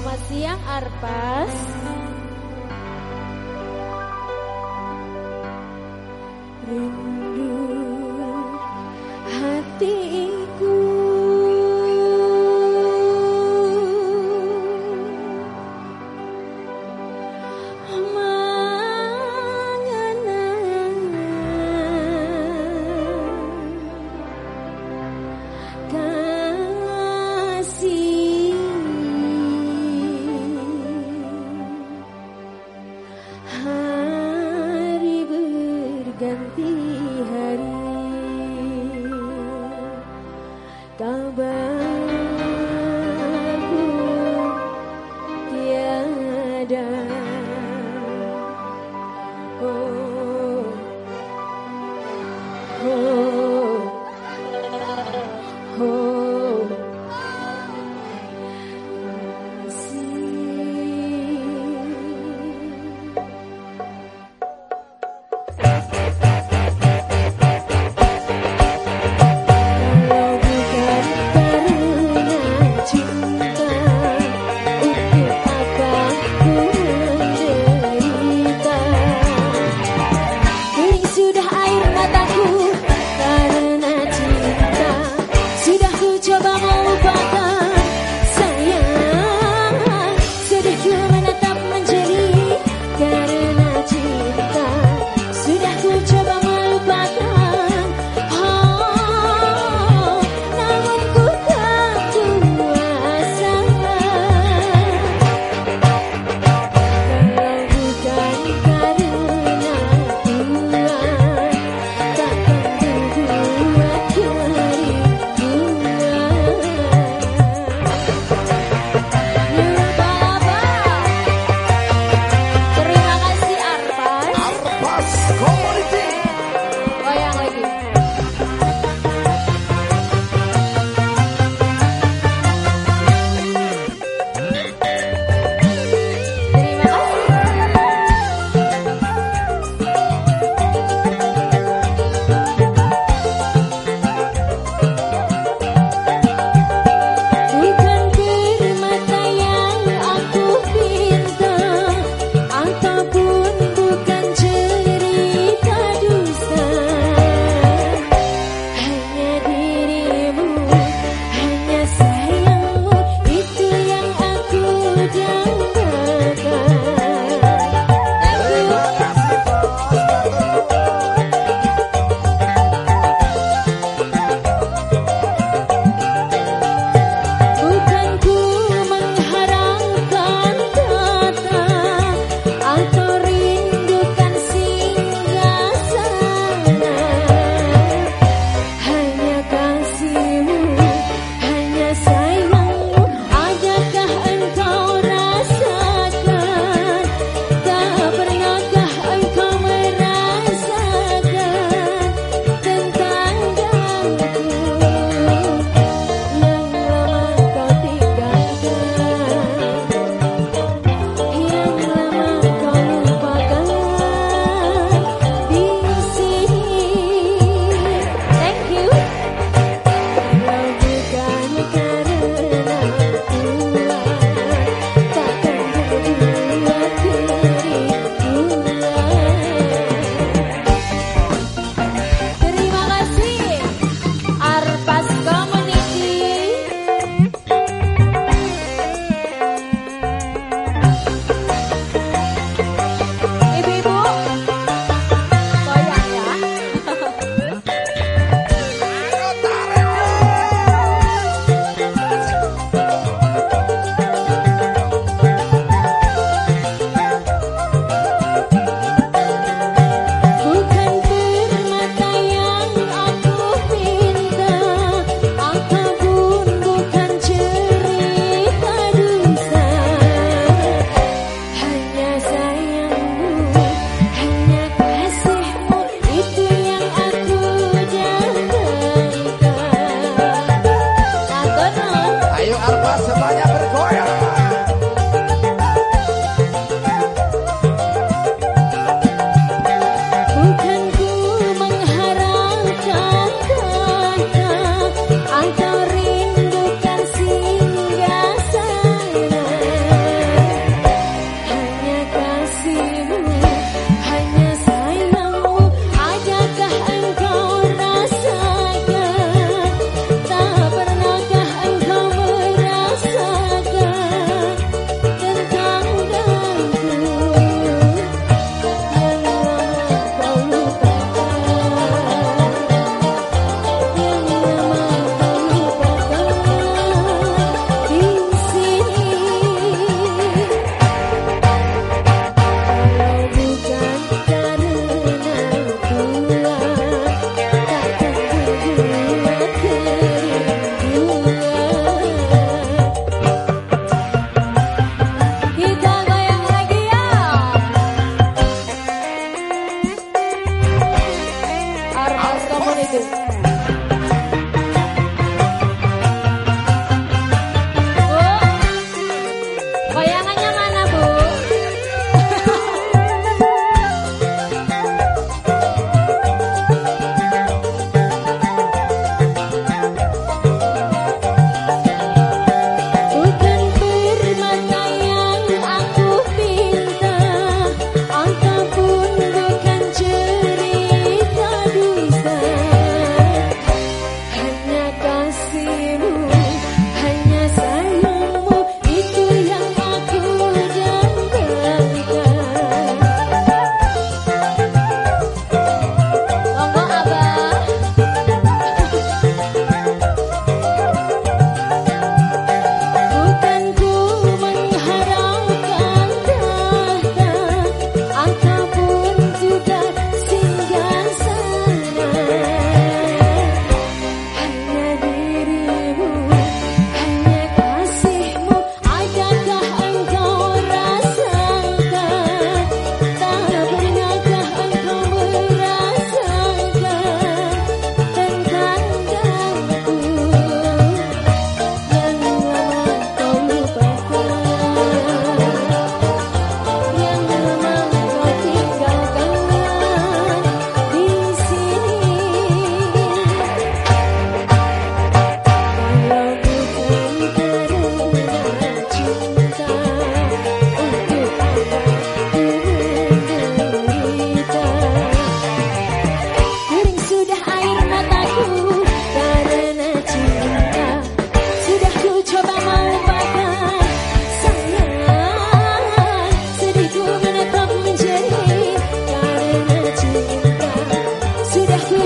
Selamat siang Arpas. Rindu